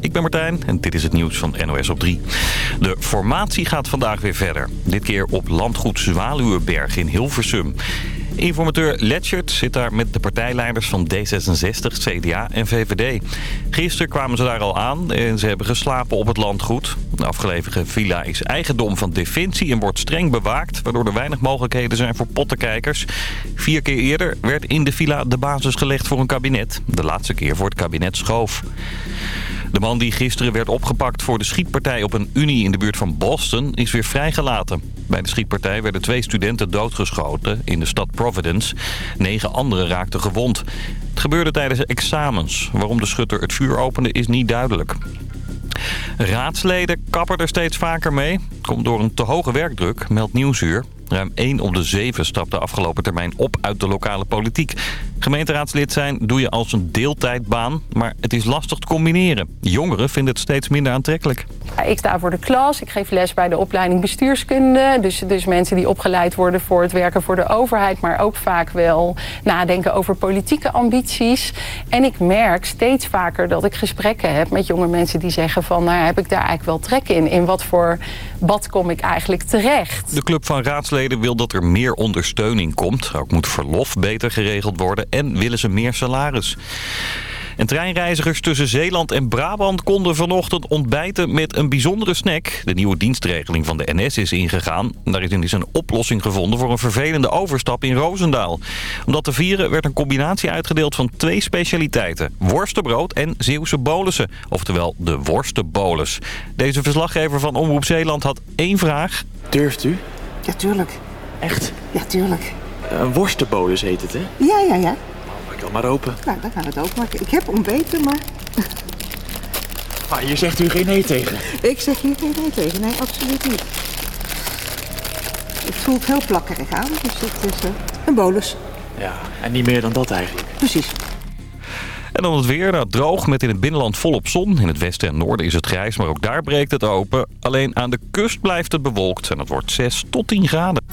ik ben Martijn en dit is het nieuws van NOS op 3. De formatie gaat vandaag weer verder. Dit keer op landgoed Zwaluwenberg in Hilversum. Informateur Letchert zit daar met de partijleiders van D66, CDA en VVD. Gisteren kwamen ze daar al aan en ze hebben geslapen op het landgoed. De afgeleverde villa is eigendom van Defensie en wordt streng bewaakt... waardoor er weinig mogelijkheden zijn voor pottenkijkers. Vier keer eerder werd in de villa de basis gelegd voor een kabinet. De laatste keer voor het kabinet schoof. De man die gisteren werd opgepakt voor de schietpartij op een unie in de buurt van Boston is weer vrijgelaten. Bij de schietpartij werden twee studenten doodgeschoten in de stad Providence. Negen anderen raakten gewond. Het gebeurde tijdens examens. Waarom de schutter het vuur opende is niet duidelijk. Raadsleden kappen er steeds vaker mee. Komt door een te hoge werkdruk, meldt Nieuwsuur. Ruim 1 op de 7 stapte afgelopen termijn op uit de lokale politiek. Gemeenteraadslid zijn doe je als een deeltijdbaan, maar het is lastig te combineren. Jongeren vinden het steeds minder aantrekkelijk. Ik sta voor de klas, ik geef les bij de opleiding bestuurskunde. Dus, dus mensen die opgeleid worden voor het werken voor de overheid... maar ook vaak wel nadenken over politieke ambities. En ik merk steeds vaker dat ik gesprekken heb met jonge mensen die zeggen van... nou heb ik daar eigenlijk wel trek in? In wat voor bad kom ik eigenlijk terecht? De Club van Raadsleden wil dat er meer ondersteuning komt. Ook moet verlof beter geregeld worden en willen ze meer salaris. En treinreizigers tussen Zeeland en Brabant konden vanochtend ontbijten met een bijzondere snack. De nieuwe dienstregeling van de NS is ingegaan. Daar is een oplossing gevonden voor een vervelende overstap in Roosendaal. Om dat te vieren werd een combinatie uitgedeeld van twee specialiteiten. Worstenbrood en Zeeuwse bolussen. Oftewel de worstenbolus. Deze verslaggever van Omroep Zeeland had één vraag. Durft u? Ja, tuurlijk. Echt? Ja, tuurlijk. Een worstenbolus heet het, hè? Ja, ja, ja. Maak dan maar open. Nou, dan gaan we het ook maken. Ik heb ontbeten, maar Maar hier zegt u geen nee tegen. ik zeg hier geen nee tegen. Nee, absoluut niet. Het voelt heel plakkerig aan, dus het is eh, een bolus. Ja, en niet meer dan dat eigenlijk. Precies. En dan het weer. Nou, droog met in het binnenland volop zon. In het westen en noorden is het grijs, maar ook daar breekt het open. Alleen aan de kust blijft het bewolkt en het wordt 6 tot 10 graden.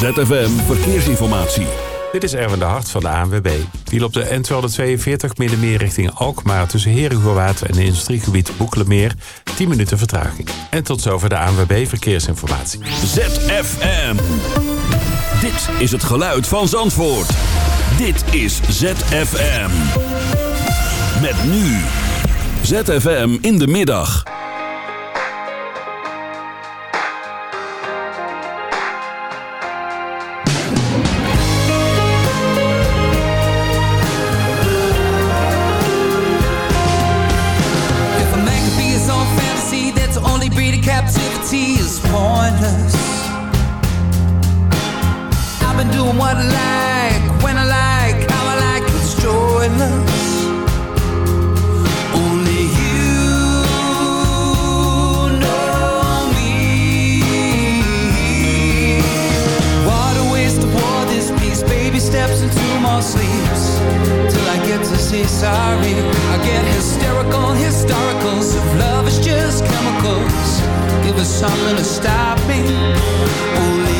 ZFM Verkeersinformatie. Dit is Erwin de Hart van de ANWB. Die op de N242 middenmeer richting Alkmaar... tussen Herengowaard en het industriegebied Boekelemeer... 10 minuten vertraging. En tot zover de ANWB Verkeersinformatie. ZFM. Dit is het geluid van Zandvoort. Dit is ZFM. Met nu. ZFM in de middag. Captivity is pointless. I've been doing what I like, when I like, how I like, it's joyless. Only you know me. What a waste of war this piece. Baby steps into more sleeps till I get to say sorry. I get hysterical, historicals. If love give us something to stop me. Only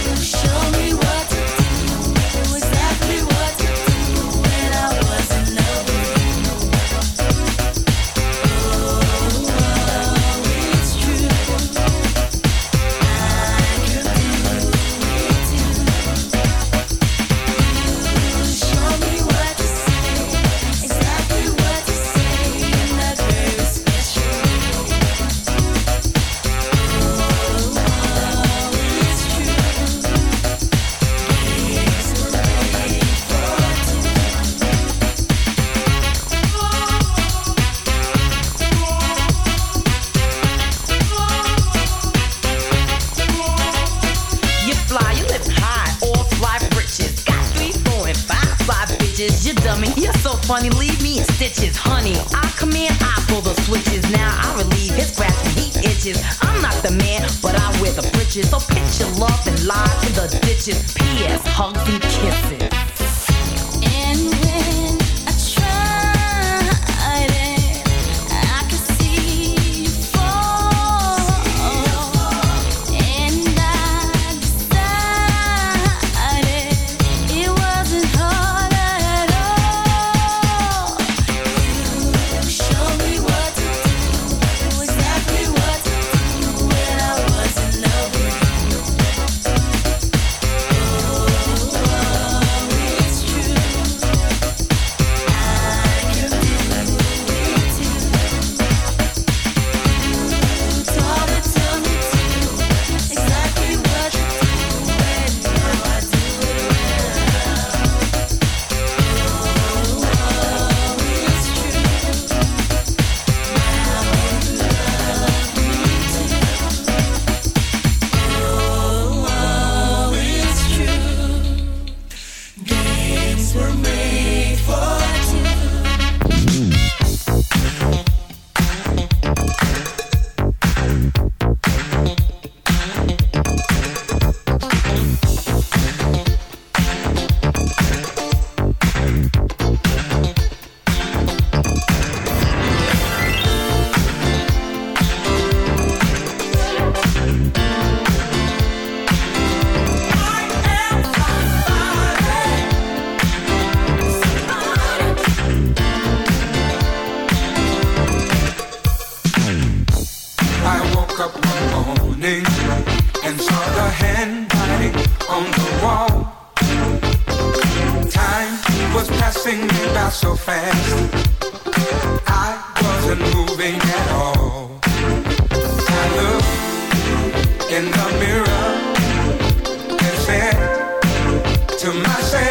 Show me what can kill. my shame.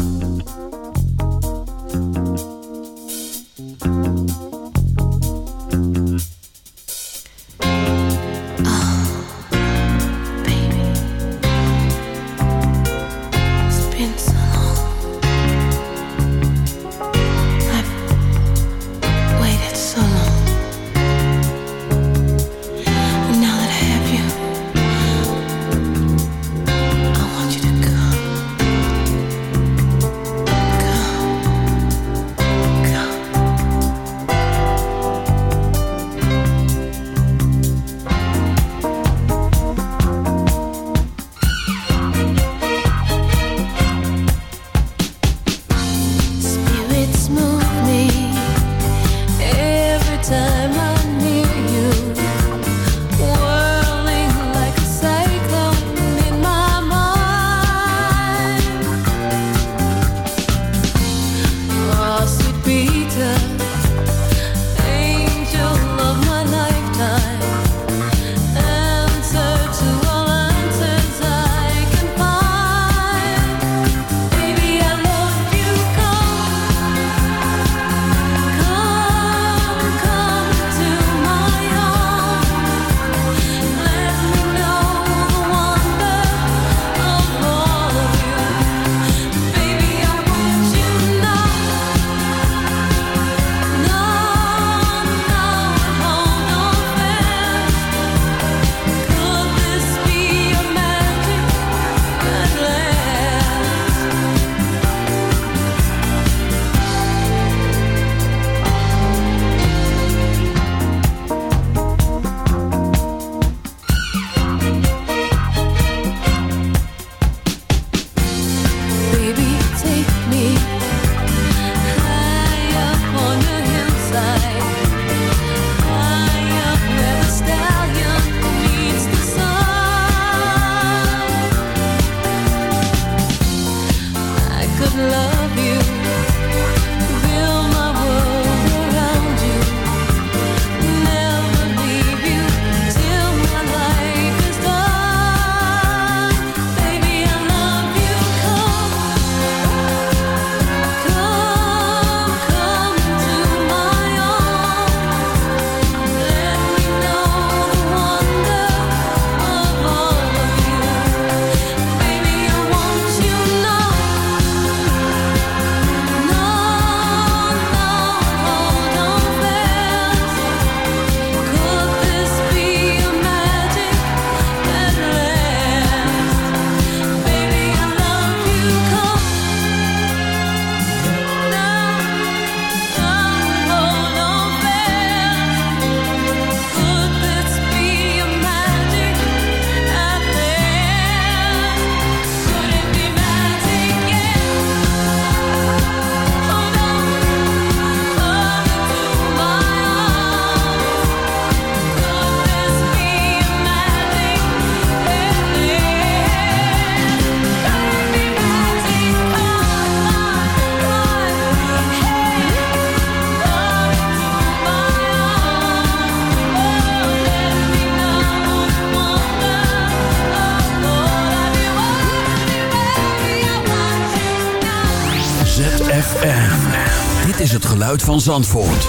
Van Zandvoort.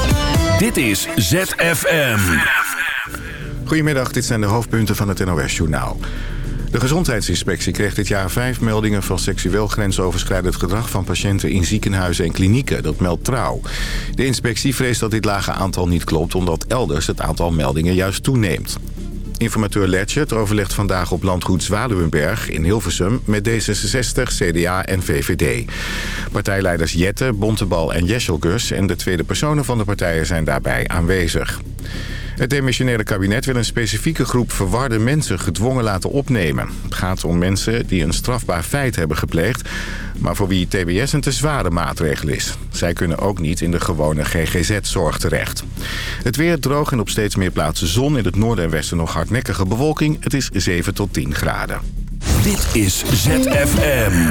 Dit is ZFM. Goedemiddag, dit zijn de hoofdpunten van het NOS-journaal. De Gezondheidsinspectie kreeg dit jaar vijf meldingen van seksueel grensoverschrijdend gedrag van patiënten in ziekenhuizen en klinieken. Dat meldt trouw. De inspectie vreest dat dit lage aantal niet klopt omdat elders het aantal meldingen juist toeneemt. Informateur Letchert overlegt vandaag op landgoed Zwaluwenberg in Hilversum met D66, CDA en VVD. Partijleiders Jette, Bontebal en Jesselgus en de tweede personen van de partijen zijn daarbij aanwezig. Het demissionaire kabinet wil een specifieke groep verwarde mensen gedwongen laten opnemen. Het gaat om mensen die een strafbaar feit hebben gepleegd... maar voor wie TBS een te zware maatregel is. Zij kunnen ook niet in de gewone GGZ-zorg terecht. Het weer droog en op steeds meer plaatsen zon. In het noorden en westen nog hardnekkige bewolking. Het is 7 tot 10 graden. Dit is ZFM.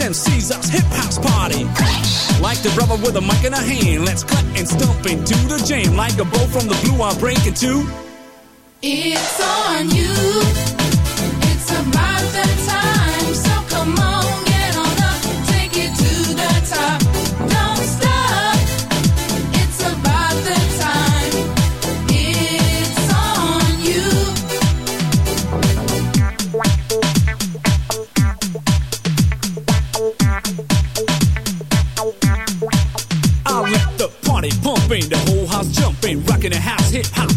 MC's us hip house party. Like the brother with a mic in a hand, let's cut and stump into the jam. Like a bow from the blue, I'm breaking two. It's on you.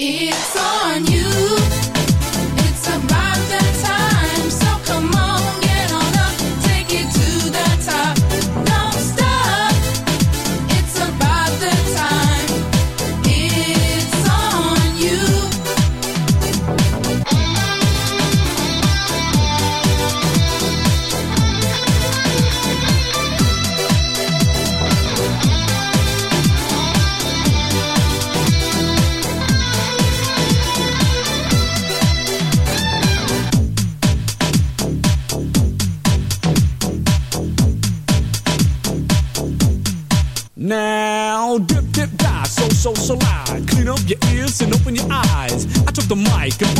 It's on you. It's about rock that's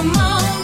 come on.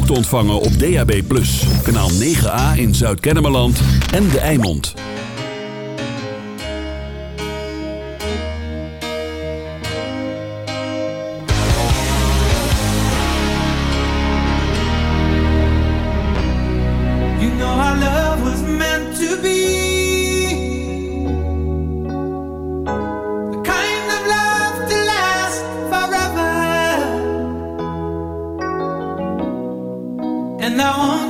ook te ontvangen op DAB+. Kanaal 9A in Zuid-Kennemerland en De Eimond. You know our love was meant to be I want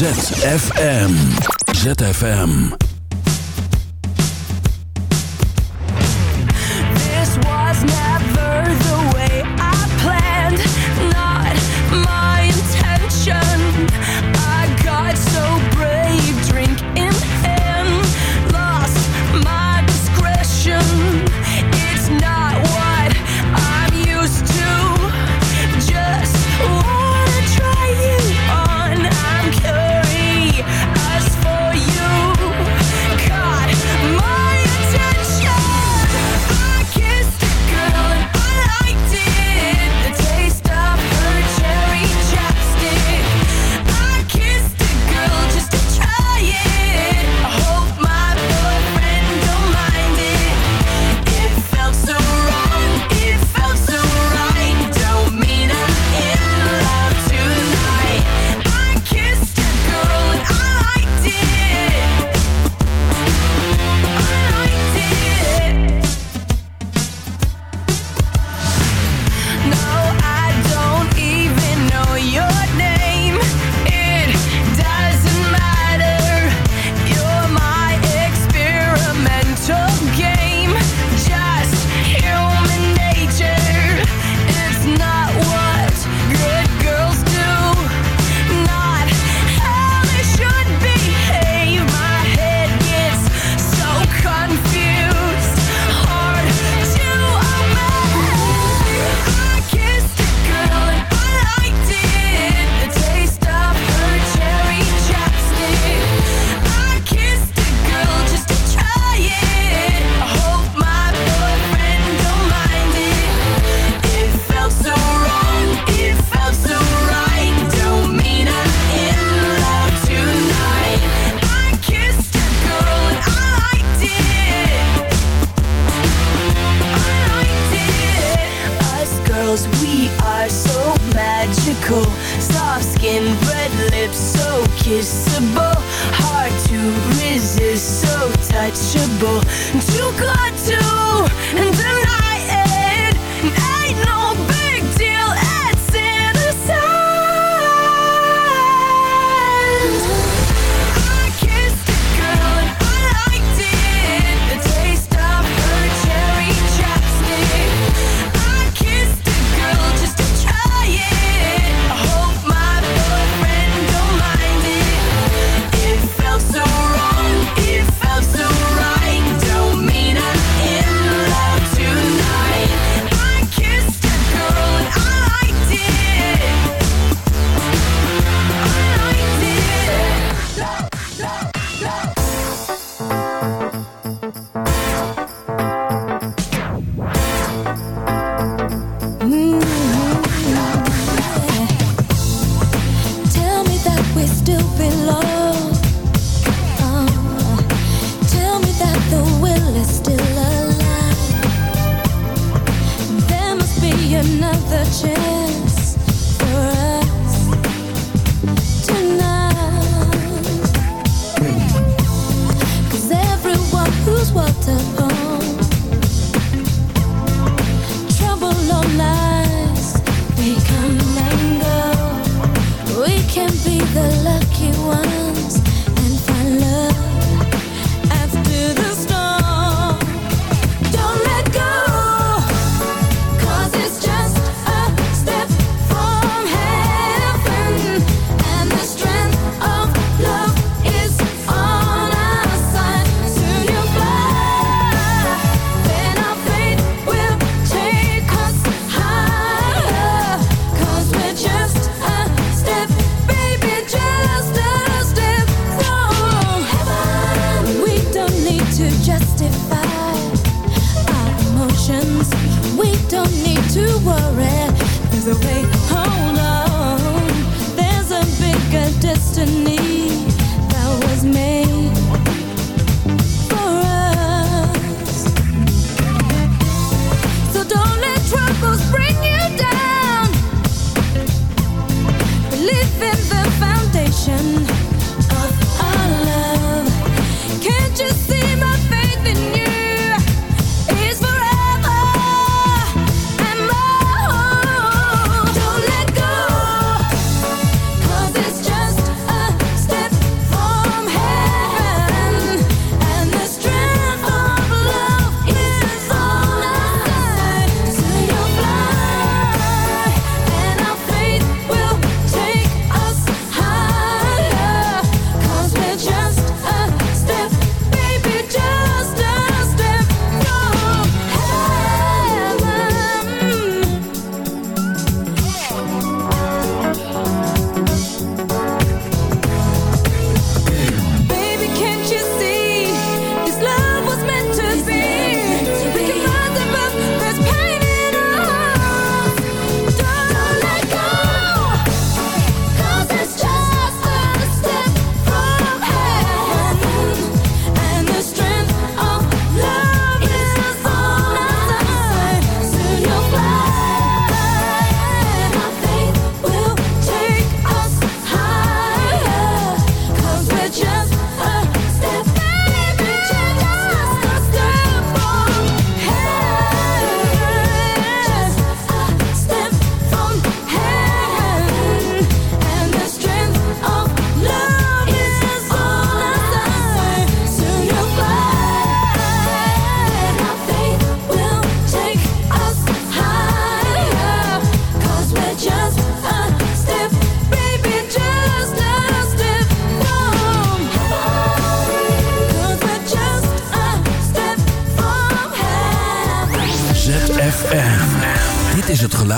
ZFM. ZFM.